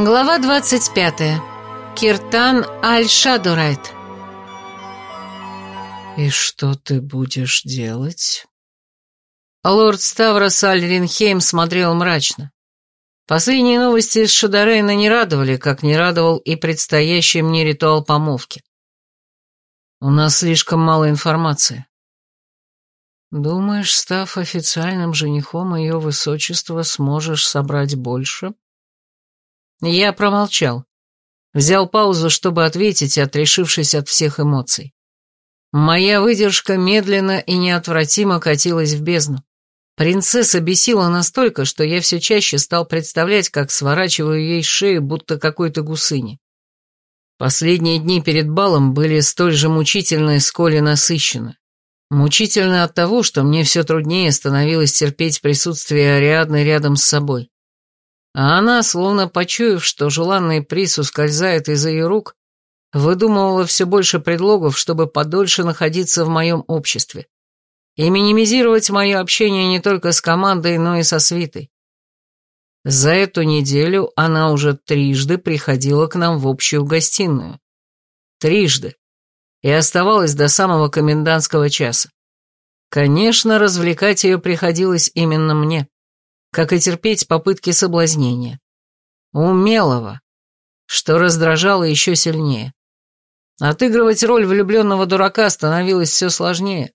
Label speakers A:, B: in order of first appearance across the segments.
A: Глава 25. Киртан Аль-Шадурайт.
B: «И что ты будешь делать?»
A: Лорд Ставрос Аль-Ринхейм смотрел мрачно. Последние новости из Шадарейна не радовали, как не радовал и предстоящий мне ритуал помолвки. У нас слишком мало информации.
B: Думаешь, став официальным женихом ее высочества, сможешь собрать больше?
A: Я промолчал. Взял паузу, чтобы ответить, отрешившись от всех эмоций. Моя выдержка медленно и неотвратимо катилась в бездну. Принцесса бесила настолько, что я все чаще стал представлять, как сворачиваю ей шею, будто какой-то гусыни. Последние дни перед балом были столь же мучительны, сколь и насыщены. Мучительно от того, что мне все труднее становилось терпеть присутствие Ариадны рядом с собой. А она, словно почуяв, что желанный приз ускользает из ее рук, выдумывала все больше предлогов, чтобы подольше находиться в моем обществе и минимизировать мое общение не только с командой, но и со свитой. За эту неделю она уже трижды приходила к нам в общую гостиную. Трижды. И оставалась до самого комендантского часа. Конечно, развлекать ее приходилось именно мне, как и терпеть попытки соблазнения. Умелого, что раздражало еще сильнее. Отыгрывать роль влюбленного дурака становилось все сложнее.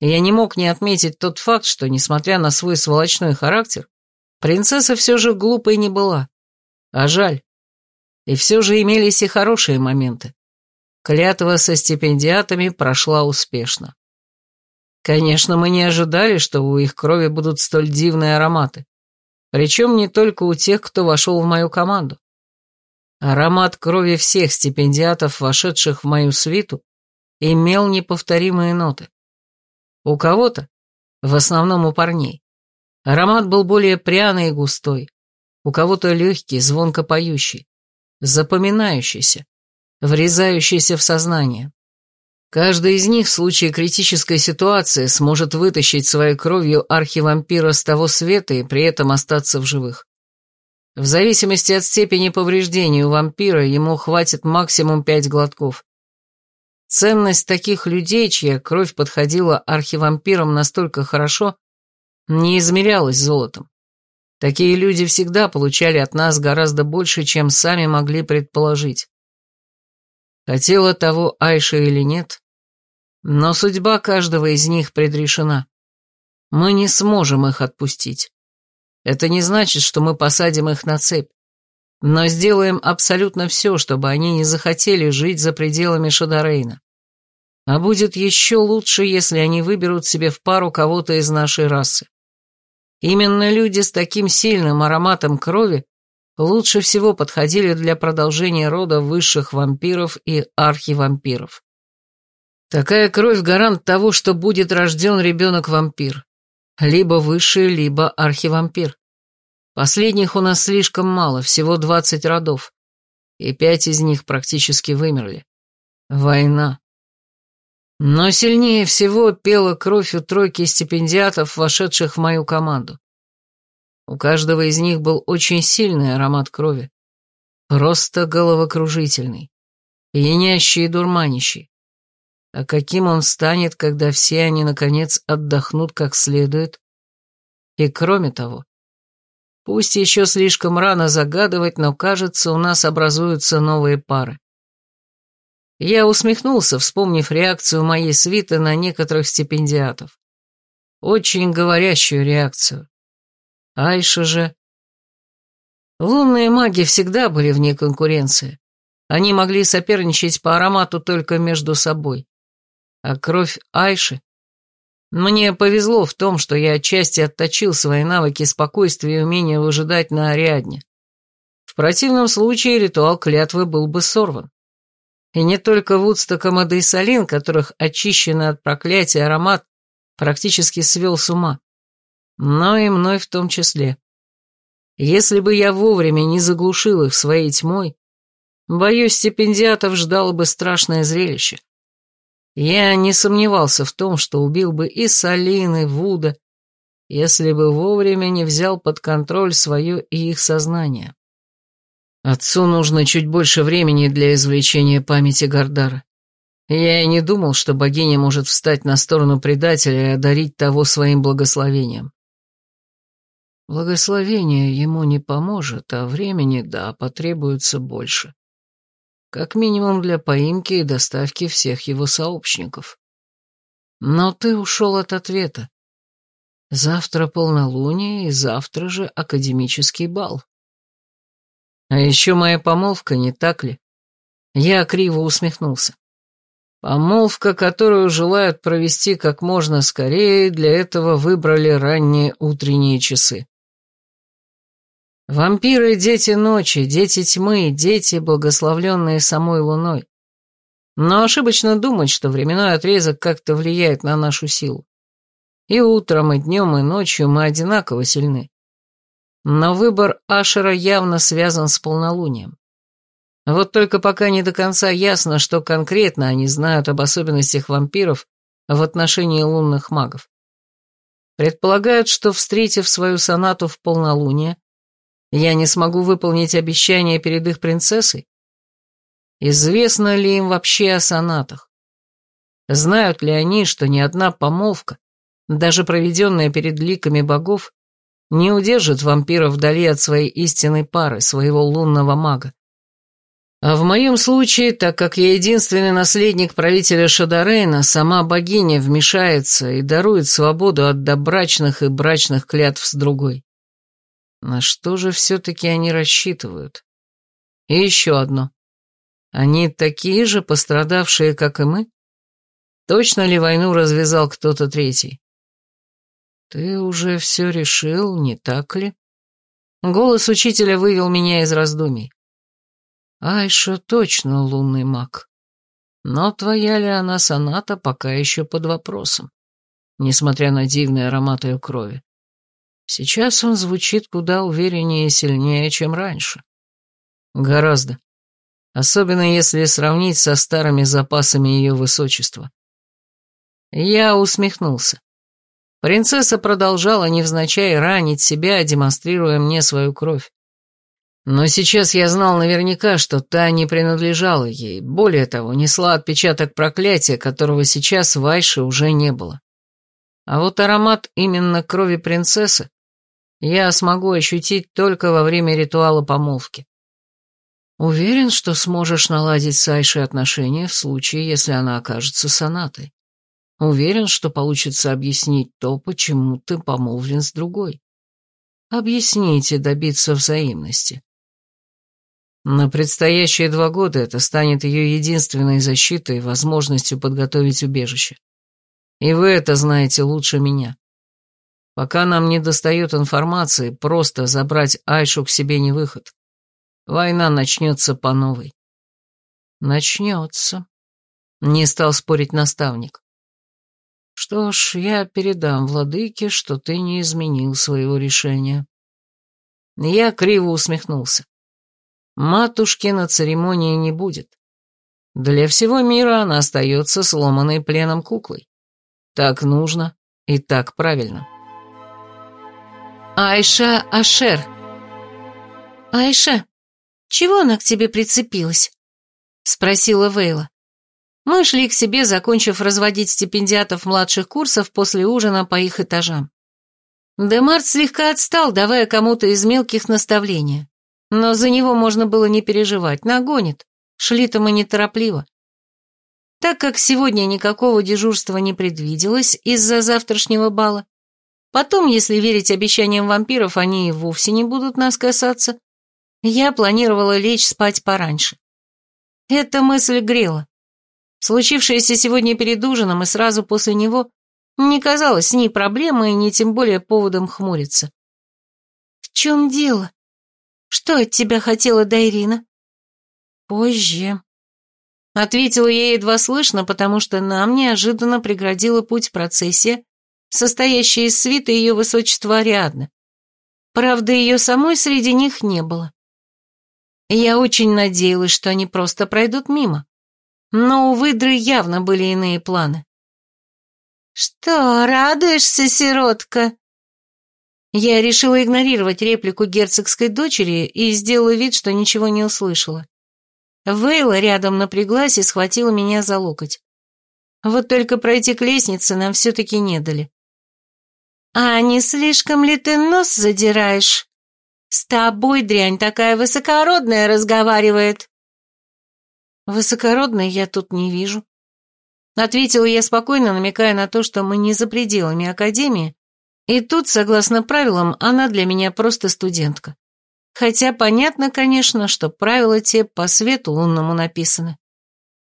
A: И я не мог не отметить тот факт, что, несмотря на свой сволочной характер, Принцесса все же глупой не была. А жаль. И все же имелись и хорошие моменты. Клятва со стипендиатами прошла успешно. Конечно, мы не ожидали, что у их крови будут столь дивные ароматы. Причем не только у тех, кто вошел в мою команду. Аромат крови всех стипендиатов, вошедших в мою свиту, имел неповторимые ноты. У кого-то, в основном у парней, Аромат был более пряный и густой, у кого-то легкий, звонко поющий, запоминающийся, врезающийся в сознание. Каждый из них в случае критической ситуации сможет вытащить своей кровью архивампира с того света и при этом остаться в живых. В зависимости от степени повреждений у вампира ему хватит максимум пять глотков. Ценность таких людей, чья кровь подходила архивампирам настолько хорошо, не измерялось золотом. Такие люди всегда получали от нас гораздо больше, чем сами могли предположить. Хотела того Айша или нет, но судьба каждого из них предрешена. Мы не сможем их отпустить. Это не значит, что мы посадим их на цепь, но сделаем абсолютно все, чтобы они не захотели жить за пределами Шадарейна. А будет еще лучше, если они выберут себе в пару кого-то из нашей расы. Именно люди с таким сильным ароматом крови лучше всего подходили для продолжения рода высших вампиров и архивампиров. Такая кровь гарант того, что будет рожден ребенок-вампир. Либо высший, либо архивампир. Последних у нас слишком мало, всего двадцать родов, и пять из них практически вымерли. Война. Но сильнее всего пела кровь у тройки стипендиатов, вошедших в мою команду. У каждого из них был очень сильный аромат крови. Просто головокружительный, пьянящий и дурманящий. А каким он станет, когда все они, наконец, отдохнут как следует? И кроме того, пусть еще слишком рано загадывать, но, кажется, у нас образуются новые пары. Я усмехнулся, вспомнив реакцию моей свиты на некоторых стипендиатов. Очень говорящую реакцию. Айша же... Лунные маги всегда были вне конкуренции. Они могли соперничать по аромату только между собой. А кровь Айши... Мне повезло в том, что я отчасти отточил свои навыки спокойствия и умения выжидать на Ариадне. В противном случае ритуал клятвы был бы сорван. И не только Вудстоком и Дейсалин, которых очищенный от проклятия аромат практически свел с ума, но и мной в том числе. Если бы я вовремя не заглушил их своей тьмой, боюсь, стипендиатов ждало бы страшное зрелище. Я не сомневался в том, что убил бы и Салин, и Вуда, если бы вовремя не взял под контроль свое и их сознание. Отцу нужно чуть больше времени для извлечения памяти Гардара. Я и не думал, что богиня может встать на сторону предателя и одарить того своим благословением. Благословение ему не поможет, а времени, да, потребуется больше. Как минимум для поимки и доставки всех его сообщников. Но ты ушел от ответа. Завтра полнолуние и завтра же академический бал. А еще моя помолвка, не так ли? Я криво усмехнулся. Помолвка, которую желают провести как можно скорее, для этого выбрали ранние утренние часы. Вампиры — дети ночи, дети тьмы, дети, благословленные самой луной. Но ошибочно думать, что временной отрезок как-то влияет на нашу силу. И утром, и днем, и ночью мы одинаково сильны. Но выбор Ашера явно связан с полнолунием. Вот только пока не до конца ясно, что конкретно они знают об особенностях вампиров в отношении лунных магов. Предполагают, что, встретив свою сонату в полнолуние, я не смогу выполнить обещание перед их принцессой? Известно ли им вообще о сонатах? Знают ли они, что ни одна помолвка, даже проведенная перед ликами богов, не удержит вампира вдали от своей истинной пары, своего лунного мага? А в моем случае, так как я единственный наследник правителя Шадарейна, сама богиня вмешается и дарует свободу от добрачных и брачных клятв с другой. На что же все-таки они рассчитывают? И еще одно. Они такие же пострадавшие, как и мы? Точно ли войну развязал кто-то третий? Ты уже все решил, не так ли? Голос учителя вывел меня из раздумий. Айша точно лунный маг. Но твоя ли она соната пока еще под вопросом, несмотря на дивный аромат ее крови. Сейчас он звучит куда увереннее и сильнее, чем раньше. Гораздо. Особенно если сравнить со старыми запасами ее высочества. Я усмехнулся. Принцесса продолжала невзначай ранить себя, демонстрируя мне свою кровь. Но сейчас я знал наверняка, что та не принадлежала ей, более того, несла отпечаток проклятия, которого сейчас в Айше уже не было. А вот аромат именно крови принцессы я смогу ощутить только во время ритуала помолвки. Уверен, что сможешь наладить с Айшей отношения в случае, если она окажется сонатой. Уверен, что получится объяснить то, почему ты помолвлен с другой. Объясните, добиться взаимности. На предстоящие два года это станет ее единственной защитой и возможностью подготовить убежище. И вы это знаете лучше меня. Пока нам не достает информации, просто забрать Айшу к себе не выход. Война начнется по новой. Начнется. Не стал спорить наставник. Что ж, я передам владыке, что ты не изменил своего решения. Я криво усмехнулся. Матушки на церемонии не будет. Для всего мира она остается сломанной пленом куклой. Так нужно и так правильно.
C: Айша Ашер. Айша, чего она к тебе прицепилась? Спросила Вейла. Мы шли к себе, закончив разводить стипендиатов младших курсов после ужина по их этажам. Демарт слегка отстал, давая кому-то из мелких наставления. Но за него можно было не переживать, нагонит. Шли-то мы неторопливо. Так как сегодня никакого дежурства не предвиделось из-за завтрашнего бала, Потом, если верить обещаниям вампиров, они и вовсе не будут нас касаться. Я планировала лечь спать пораньше. Эта мысль грела. Случившееся сегодня перед ужином и сразу после него не казалось ни проблемой, ни тем более поводом хмуриться. «В чем дело? Что от тебя хотела Дайрина?» «Позже», — ответила я едва слышно, потому что нам неожиданно преградила путь процессия, состоящая из свиты ее высочества Ариадны. Правда, ее самой среди них не было. Я очень надеялась, что они просто пройдут мимо. Но у выдры явно были иные планы. «Что, радуешься, сиротка?» Я решила игнорировать реплику герцогской дочери и сделала вид, что ничего не услышала. Вейла рядом напряглась и схватила меня за локоть. Вот только пройти к лестнице нам все-таки не дали. «А не слишком ли ты нос задираешь? С тобой дрянь такая высокородная разговаривает».
A: «Высокородной я тут не вижу», — ответила я спокойно, намекая на то, что мы не за пределами Академии, и тут, согласно правилам, она для меня просто студентка. Хотя понятно, конечно, что правила те по свету лунному написаны.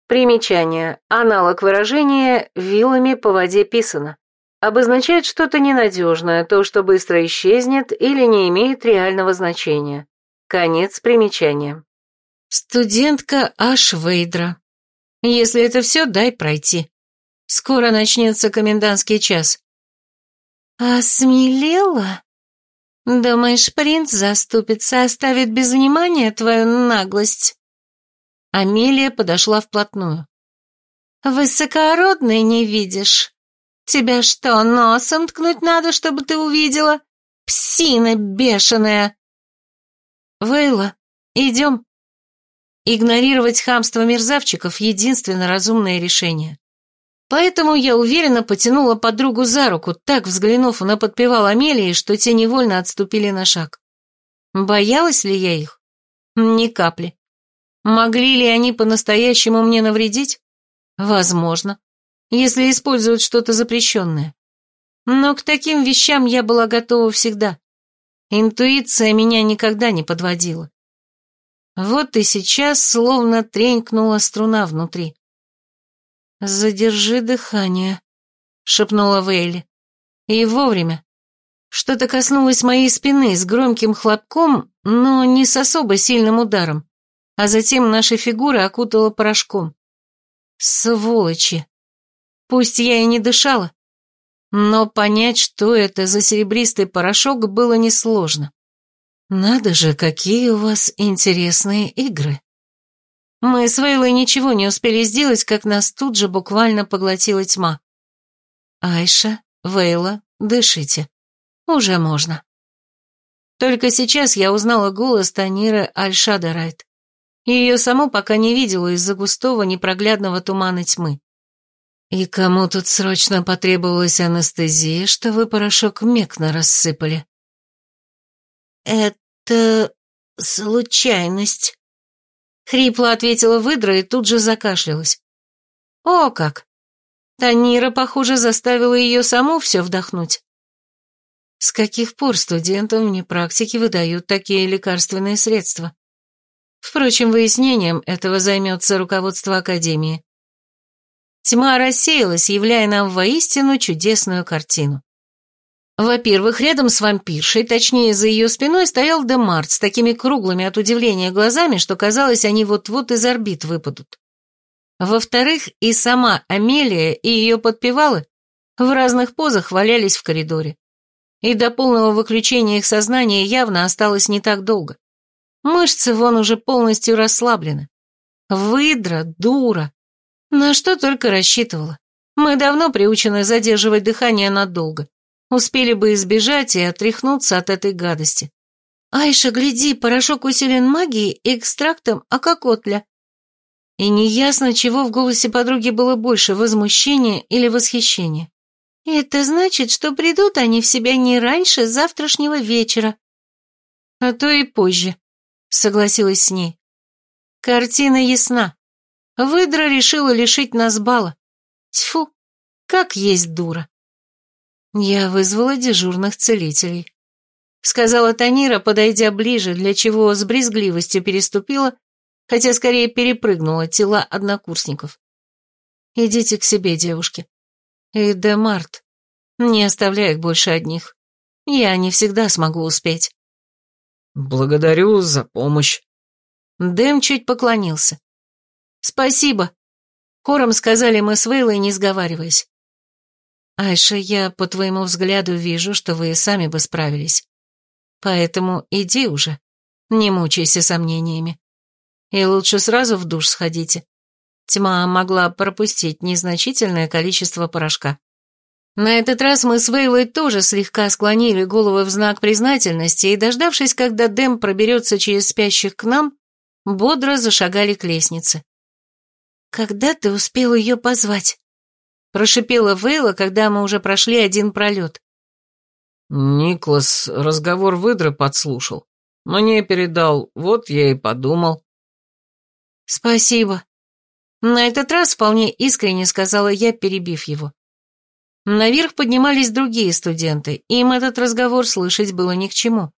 A: Примечание. Аналог выражения «вилами по воде писано». Обозначает что-то ненадежное, то, что быстро исчезнет или не имеет реального значения. Конец примечания. Студентка Ашвейдра. Если это все, дай пройти. Скоро начнется комендантский час.
C: «Осмелела? Думаешь, принц заступится, оставит без внимания твою наглость?»
A: Амелия подошла вплотную.
C: «Высокородной не видишь? Тебя что, носом ткнуть надо, чтобы ты увидела? Псина бешеная!»
A: «Вейла, идем». Игнорировать хамство мерзавчиков — единственно разумное решение. Поэтому я уверенно потянула подругу за руку, так взглянув на подпевал Амелии, что те невольно отступили на шаг. Боялась ли я их? Ни капли. Могли ли они по-настоящему мне навредить? Возможно, если используют что-то запрещенное. Но к таким вещам я была готова всегда. Интуиция меня никогда не подводила. Вот и сейчас словно тренькнула струна внутри. «Задержи дыхание», — шепнула Вейли. И вовремя. Что-то коснулось моей спины с громким хлопком, но не с особо сильным ударом, а затем наши фигуры окутало порошком. Сволочи! Пусть я и не дышала, но понять, что это за серебристый порошок, было несложно. Надо же, какие у вас интересные игры. Мы с Вейлой ничего не успели сделать, как нас тут же буквально поглотила тьма. Айша, Вейла, дышите. Уже можно. Только сейчас я узнала голос Таниры Альшадарайт. Ее саму пока не видела из-за густого непроглядного тумана тьмы. И кому тут срочно потребовалась анестезия, что вы порошок мекно рассыпали?
C: Это случайность, Хрипло ответила выдра и тут же закашлялась. О, как! Танира, похоже, заставила ее саму все вдохнуть.
A: С каких пор студентам вне практики выдают такие лекарственные средства? Впрочем, выяснением этого займется руководство Академии.
C: Тьма рассеялась, являя нам воистину чудесную картину.
A: Во-первых, рядом с вампиршей, точнее, за ее спиной, стоял Демарт с такими круглыми от удивления глазами, что казалось, они вот-вот из орбит выпадут. Во-вторых, и сама Амелия, и ее подпевалы в разных позах валялись в коридоре. И до полного выключения их сознания явно осталось не так долго. Мышцы вон уже полностью расслаблены. Выдра, дура. На что только рассчитывала. Мы давно приучены задерживать дыхание надолго. Успели бы избежать и отряхнуться от этой гадости.
C: «Айша, гляди, порошок усилен магией и экстрактом акакотля».
A: И неясно, чего в голосе подруги было больше, возмущения или восхищения.
C: «Это значит, что придут они в себя не раньше завтрашнего вечера».
A: «А то и позже», — согласилась с ней. «Картина ясна. Выдра решила лишить нас бала. Тьфу, как есть дура». Я вызвала дежурных целителей. Сказала Танира, подойдя ближе, для чего с брезгливостью переступила, хотя скорее перепрыгнула тела однокурсников. Идите к себе, девушки. И Демарт, не оставляй их больше одних. Я не всегда смогу успеть.
D: Благодарю за помощь.
A: Дэм чуть поклонился. Спасибо. Хором сказали мы с Вейлой, не сговариваясь. Айша, я по твоему взгляду вижу, что вы сами бы справились. Поэтому иди уже, не мучайся сомнениями. И лучше сразу в душ сходите. Тьма могла пропустить незначительное количество порошка.
C: На этот раз мы с Вейлой тоже слегка склонили головы в знак признательности и, дождавшись, когда Дэм проберется через спящих к нам, бодро зашагали к лестнице. «Когда ты успел ее позвать?» — прошипела Вейла, когда мы уже прошли один пролет.
D: Никлас разговор выдры подслушал. Мне передал, вот я и подумал.
C: «Спасибо». На этот раз вполне искренне сказала я, перебив его. Наверх поднимались другие студенты, им этот разговор слышать было ни к чему.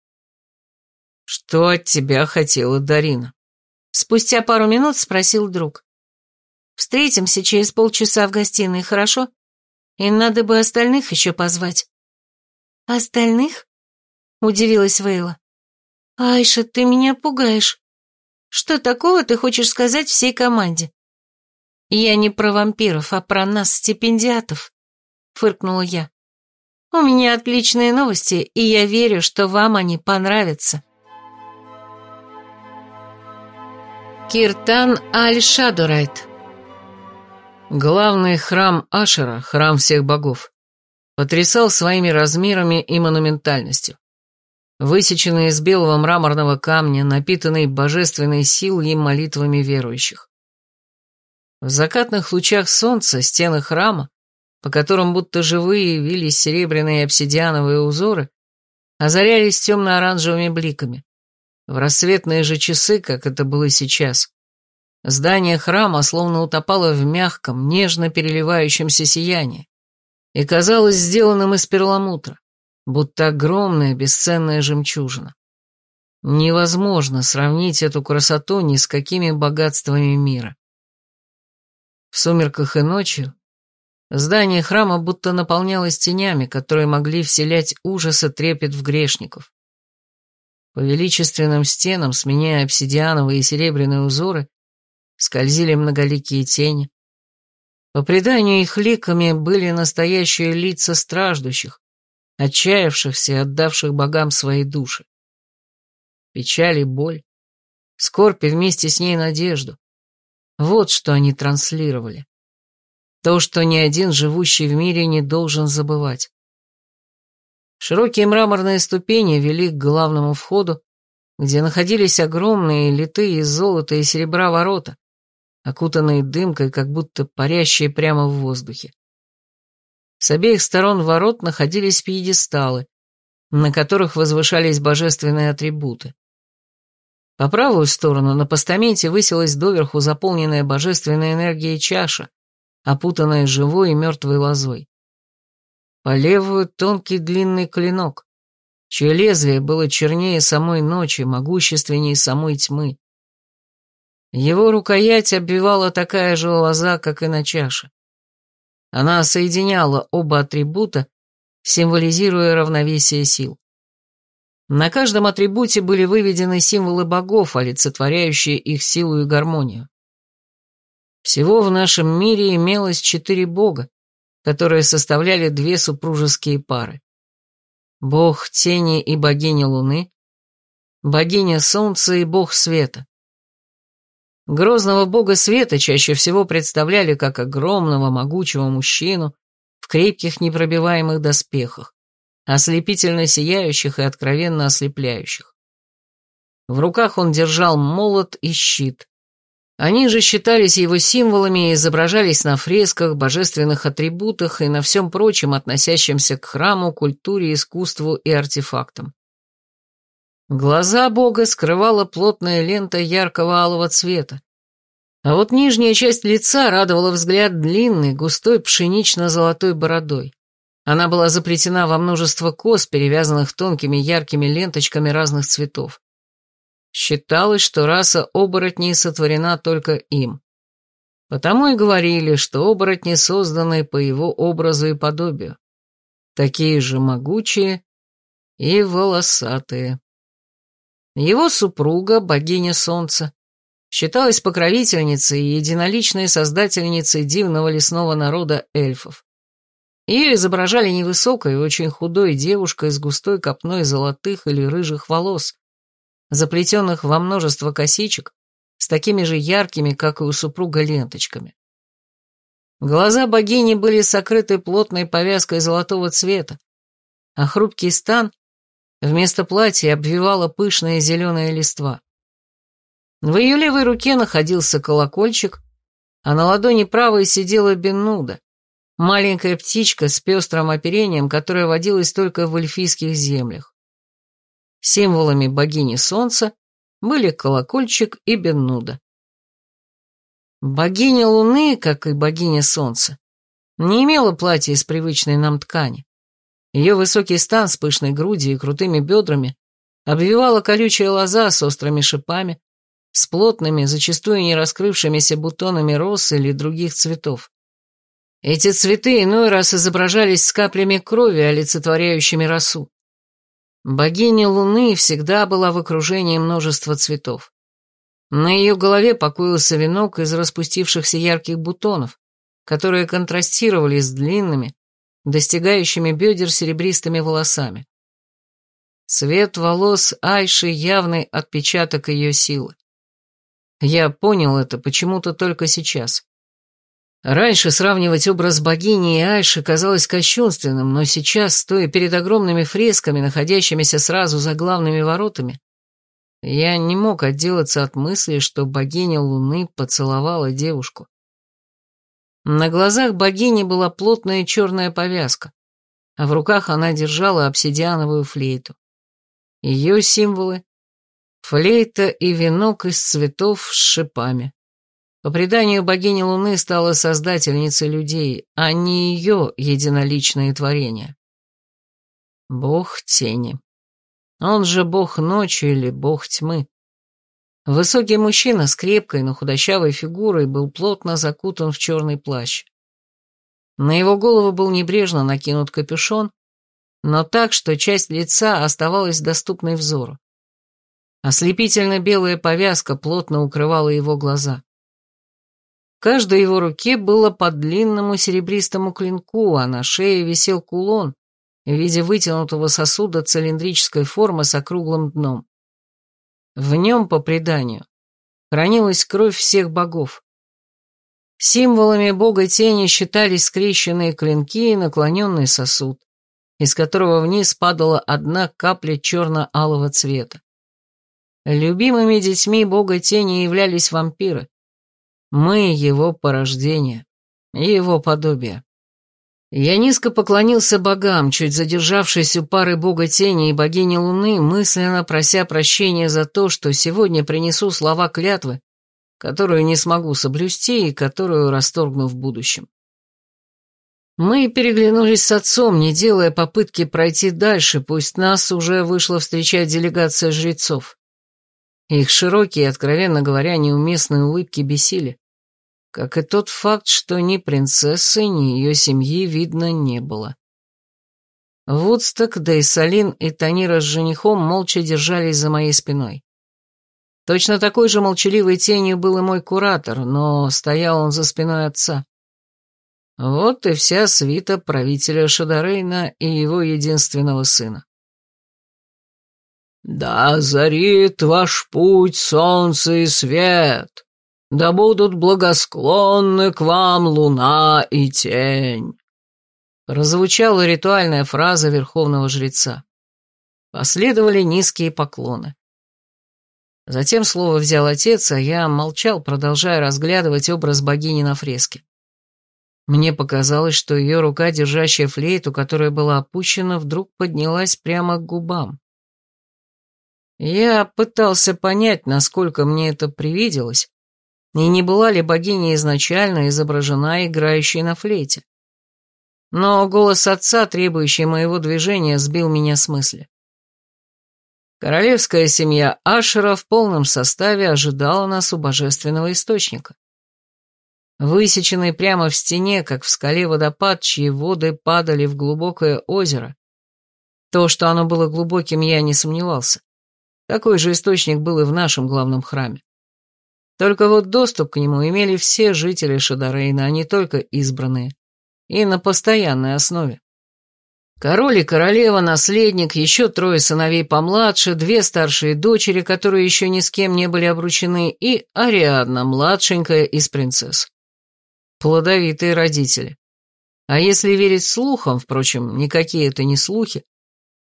D: «Что от тебя хотела Дарина?»
C: Спустя пару минут спросил друг. «Встретимся через полчаса в гостиной, хорошо? И надо бы остальных еще позвать». «Остальных?» — удивилась Вейла. «Айша, ты меня пугаешь. Что такого ты хочешь сказать всей команде?» «Я не про вампиров, а про нас, стипендиатов», фыркнула я. «У меня отличные новости, и я верю, что вам они понравятся». Киртан Аль-Шадурайт
A: Главный храм Ашера, храм всех богов, потрясал своими размерами и монументальностью. Высеченный из белого мраморного камня, напитанный божественной силой и молитвами верующих. В закатных лучах солнца стены храма по которым будто живые вились серебряные обсидиановые узоры, озарялись темно-оранжевыми бликами. В рассветные же часы, как это было сейчас, здание храма словно утопало в мягком, нежно переливающемся сиянии и казалось сделанным из перламутра, будто огромная бесценная жемчужина. Невозможно сравнить эту красоту ни с какими богатствами мира. В сумерках и ночью Здание храма будто наполнялось тенями, которые могли вселять ужас и трепет в грешников. По величественным стенам, сменяя обсидиановые и серебряные узоры, скользили многоликие тени. По преданию их ликами были настоящие лица страждущих, отчаявшихся и отдавших богам свои души. Печаль и боль, скорбь и вместе с ней надежду. Вот что они транслировали. То, что ни один живущий в мире не должен забывать. Широкие мраморные ступени вели к главному входу, где находились огромные, литые из золота и серебра ворота, окутанные дымкой, как будто парящие прямо в воздухе. С обеих сторон ворот находились пьедесталы, на которых возвышались божественные атрибуты. По правую сторону на постаменте высилась доверху заполненная божественной энергией чаша, опутанная живой и мертвой лозой. По левую тонкий длинный клинок, чье лезвие было чернее самой ночи, могущественнее самой тьмы. Его рукоять обвивала такая же лоза, как и на чаше. Она соединяла оба атрибута, символизируя равновесие сил. На каждом атрибуте были выведены символы богов, олицетворяющие их силу и гармонию. Всего в нашем мире имелось четыре бога, которые составляли две супружеские пары. Бог тени и богиня луны, богиня солнца и бог света. Грозного бога света чаще всего представляли как огромного могучего мужчину в крепких непробиваемых доспехах, ослепительно сияющих и откровенно ослепляющих. В руках он держал молот и щит, они же считались его символами и изображались на фресках, божественных атрибутах и на всем прочем, относящемся к храму, культуре, искусству и артефактам. Глаза бога скрывала плотная лента яркого алого цвета, а вот нижняя часть лица радовала взгляд длинной, густой пшенично-золотой бородой. Она была заплетена во множество кос, перевязанных тонкими яркими ленточками разных цветов. Считалось, что раса оборотней сотворена только им. Потому и говорили, что оборотни созданы по его образу и подобию. Такие же могучие и волосатые. Его супруга, богиня солнца, считалась покровительницей и единоличной создательницей дивного лесного народа эльфов. Ее изображали невысокой очень худой девушкой с густой копной золотых или рыжих волос, заплетенных во множество косичек, с такими же яркими, как и у супруга, ленточками. Глаза богини были сокрыты плотной повязкой золотого цвета, а хрупкий стан вместо платья обвивала пышная зеленая листва. В ее левой руке находился колокольчик, а на ладони правой сидела Беннуда, маленькая птичка с пестрым оперением, которая водилась только в эльфийских землях. Символами богини солнца были колокольчик и Беннуда. Богиня Луны, как и богиня Солнца, не имела платья из привычной нам ткани. Ее высокий стан с пышной грудью и крутыми бедрами обвивала колючая лоза с острыми шипами, с плотными, зачастую не раскрывшимися бутонами роз или других цветов. Эти цветы иной раз изображались с каплями крови, олицетворяющими росу. Богиня Луны всегда была в окружении множества цветов. На ее голове покоился венок из распустившихся ярких бутонов, которые контрастировали с длинными, достигающими бедер серебристыми волосами. Цвет волос Айши — явный отпечаток ее силы. Я понял это почему-то только сейчас. Раньше сравнивать образ богини и Айши казалось кощунственным, но сейчас, стоя перед огромными фресками, находящимися сразу за главными воротами, я не мог отделаться от мысли, что богиня Луны поцеловала девушку. На глазах богини была плотная черная повязка, а в руках она держала обсидиановую флейту. Ее символы Флейта и венок из цветов с шипами. По преданию богини Луны стала создательницей людей, а не ее единоличное творение. Бог тени. Он же бог ночи или бог тьмы. Высокий мужчина с крепкой, но худощавой фигурой был плотно закутан в черный плащ. На его голову был небрежно накинут капюшон, но так, что часть лица оставалась доступной взору. Ослепительно белая повязка плотно укрывала его глаза. В каждой его руке было по длинному серебристому клинку, а на шее висел кулон в виде вытянутого сосуда цилиндрической формы с округлым дном. В нем, по преданию, хранилась кровь всех богов. Символами бога тени считались скрещенные клинки и наклоненный сосуд, из которого вниз падала одна капля черно-алого цвета. Любимыми детьми бога тени являлись вампиры. Мы его порождение, его подобие. Я низко поклонился богам, чуть задержавшись у пары бога тени и богини луны, мысленно прося прощения за то, что сегодня принесу слова клятвы, которую не смогу соблюсти и которую расторгну в будущем. Мы переглянулись с отцом, не делая попытки пройти дальше, пусть нас уже вышла встречать делегация жрецов. Их широкие, откровенно говоря, неуместные улыбки бесили. Как и тот факт, что ни принцессы, ни ее семьи видно не было. Вудсток, Дейсалин и Танира с женихом молча держались за моей спиной. Точно такой же молчаливой тенью был и мой куратор, но стоял он за спиной отца. Вот и вся свита правителя Шадарейна и его единственного сына. «Да зарит ваш путь солнце и свет, да будут благосклонны к вам луна и тень», прозвучала ритуальная фраза верховного жреца. Последовали низкие поклоны. Затем слово взял отец, а я молчал, продолжая разглядывать образ богини на фреске. Мне показалось, что ее рука, держащая флейту, которая была опущена, вдруг поднялась прямо к губам. Я пытался понять, насколько мне это привиделось, и не была ли богиня изначально изображена играющей на флейте. Но голос отца, требующий моего движения, сбил меня с мысли. Королевская семья Ашера в полном составе ожидала нас у божественного источника. Высеченный прямо в стене, как в скале водопад, чьи воды падали в глубокое озеро. То, что оно было глубоким, я не сомневался. Такой же источник был и в нашем главном храме. Только вот доступ к нему имели все жители Шадарейна, а не только избранные. И на постоянной основе. Король и королева, наследник, еще трое сыновей помладше, две старшие дочери, которые еще ни с кем не были обручены, и Ариадна, младшенькая из принцесс. Плодовитые родители. А если верить слухам, впрочем, никакие это не слухи,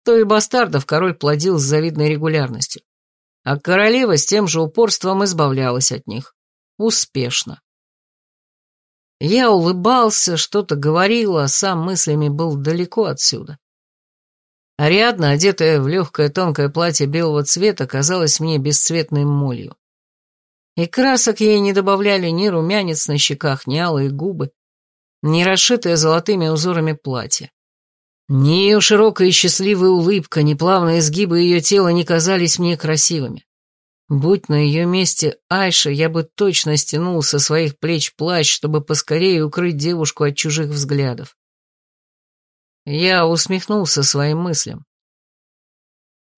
A: то и бастардов король плодил с завидной регулярностью. А королева с тем же упорством избавлялась от них. Успешно. Я улыбался, что-то говорил, а сам мыслями был далеко отсюда. Ариадна, одетая в легкое тонкое платье белого цвета, казалась мне бесцветной молью. И красок ей не добавляли ни румянец на щеках, ни алые губы, ни расшитое золотыми узорами платье. Ни ее широкая и счастливая улыбка, ни плавные изгибы ее тела не казались мне красивыми. Будь на ее месте Айша, я бы точно стянул со своих плеч плащ, чтобы поскорее укрыть девушку от чужих взглядов. Я усмехнулся своим мыслям.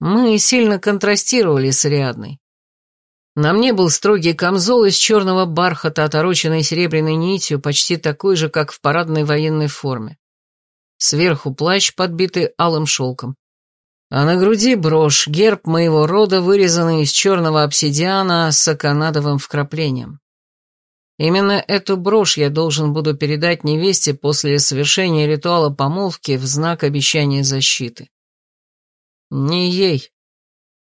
A: Мы сильно контрастировали с Ариадной. На мне был строгий камзол из черного бархата, отороченный серебряной нитью, почти такой же, как в парадной военной форме. Сверху плащ, подбитый алым шелком. А на груди брошь, герб моего рода, вырезанный из черного обсидиана с аканадовым вкраплением. Именно эту брошь я должен буду передать невесте после совершения ритуала помолвки в знак обещания защиты. Не ей.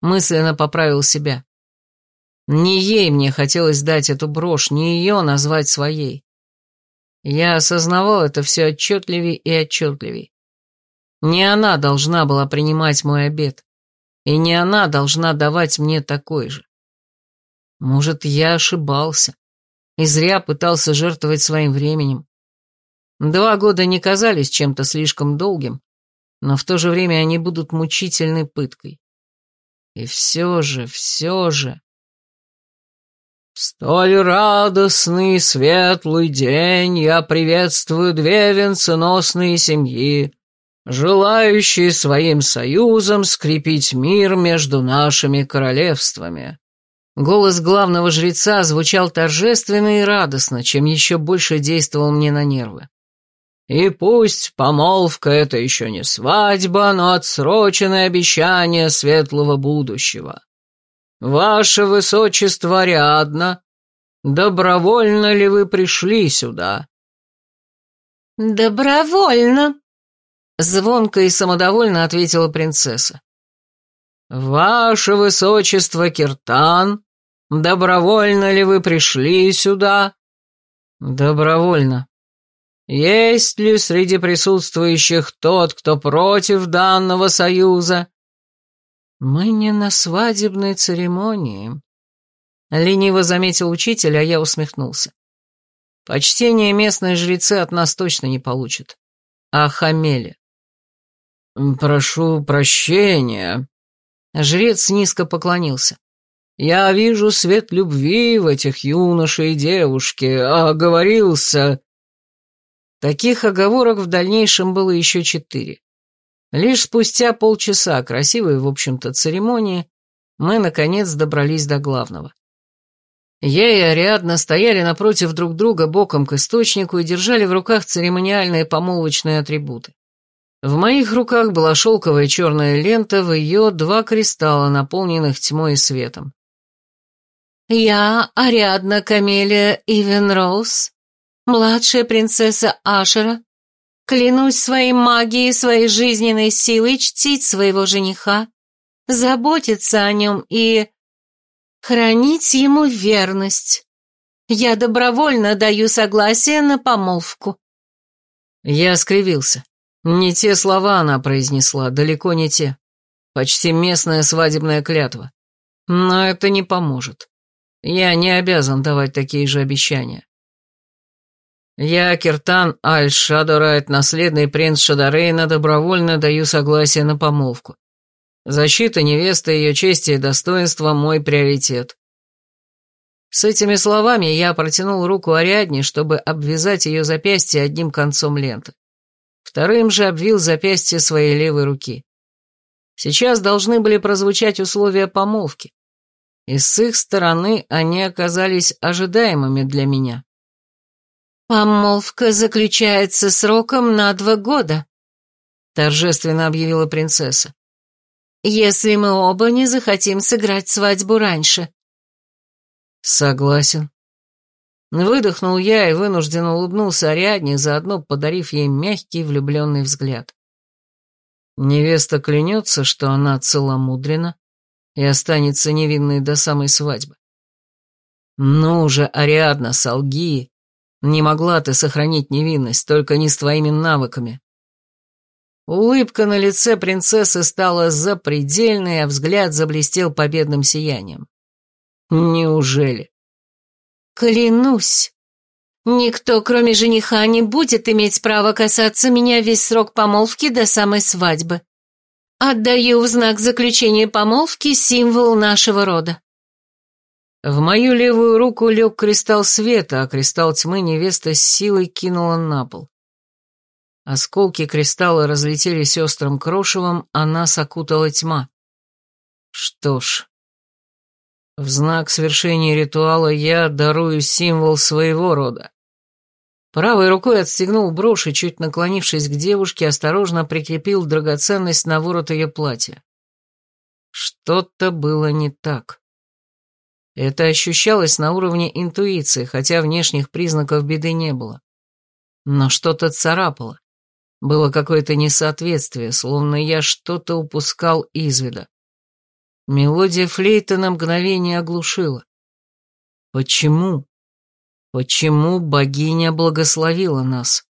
A: Мысленно поправил себя. Не ей мне хотелось дать эту брошь, не ее назвать своей. Я осознавал это все отчетливее и отчетливее. Не она должна была принимать мой обед, и не она должна давать мне такой же. Может, я ошибался и зря пытался жертвовать своим временем. Два года не казались чем-то слишком долгим, но в то же время они будут мучительной пыткой. И все же, все же... столь радостный светлый день я приветствую две венценосные семьи, желающие своим союзом скрепить мир между нашими королевствами. Голос главного жреца звучал торжественно и радостно, чем еще больше действовал мне на нервы. «И пусть помолвка — это еще не свадьба, но отсроченное обещание светлого будущего. Ваше Высочество Ариадна, добровольно ли вы пришли сюда?»
C: «Добровольно», — звонко и самодовольно ответила принцесса.
A: «Ваше Высочество Киртан, Добровольно ли вы пришли сюда? Добровольно. Есть ли среди присутствующих тот, кто против данного союза? Мы не на свадебной церемонии. Лениво заметил учитель, а я усмехнулся. Почтение местные жрецы от нас точно не получат. А хамели? Прошу прощения. Жрец низко поклонился. Я вижу свет любви в этих юноше и девушке, а оговорился...» Таких оговорок в дальнейшем было еще четыре. Лишь спустя полчаса красивой, в общем-то, церемонии мы, наконец, добрались до главного. Я и Ариадна стояли напротив друг друга боком к источнику и держали в руках церемониальные помолвочные атрибуты. В моих руках была шелковая черная лента, в ее два кристалла, наполненных тьмой и светом.
C: «Я Ариадна Камелия Ивенроуз, младшая принцесса Ашера, клянусь своей магией, своей жизненной силой чтить своего жениха, заботиться о нем и хранить ему верность. Я добровольно даю согласие на помолвку».
A: Я скривился. Не те слова она произнесла, далеко не те. Почти местная свадебная клятва. Но это не поможет. Я не обязан давать такие же обещания. Я, Киртан Аль-Шадорайт, наследный принц Шадарейна, добровольно даю согласие на помолвку. Защита невесты, ее чести и достоинства – мой приоритет. С этими словами я протянул руку Ариадне, чтобы обвязать ее запястье одним концом ленты. Вторым же обвил запястье своей левой руки. Сейчас должны были прозвучать условия помолвки и с их стороны они оказались ожидаемыми для меня.
C: «Помолвка заключается сроком на два года», — торжественно объявила принцесса. «Если мы оба не захотим сыграть свадьбу раньше».
A: «Согласен». Выдохнул я и вынужденно улыбнулся Ариадне, заодно подарив ей мягкий влюбленный взгляд. Невеста клянется, что она целомудрена и останется невинной до самой свадьбы. Ну же, Ариадна, солги. Не могла ты сохранить невинность, только не с твоими навыками. Улыбка на лице принцессы стала запредельной, а взгляд заблестел победным сиянием. Неужели?
C: Клянусь, никто, кроме жениха, не будет иметь права касаться меня весь срок помолвки до самой свадьбы. Отдаю в знак заключения помолвки символ нашего рода.
A: В мою левую руку лег кристалл света, а кристалл тьмы невеста с силой кинула на пол. Осколки кристалла разлетелись острым крошевом, а нас окутала тьма. Что ж, в знак свершения ритуала я дарую символ своего рода. Правой рукой отстегнул брошь и, чуть наклонившись к девушке, осторожно прикрепил драгоценность на ворот ее платья. Что-то было не так. Это ощущалось на уровне интуиции, хотя внешних признаков беды не было. Но что-то царапало. Было какое-то несоответствие, словно я что-то упускал из вида. Мелодия флейты на мгновение оглушила. Почему? Почему богиня благословила нас?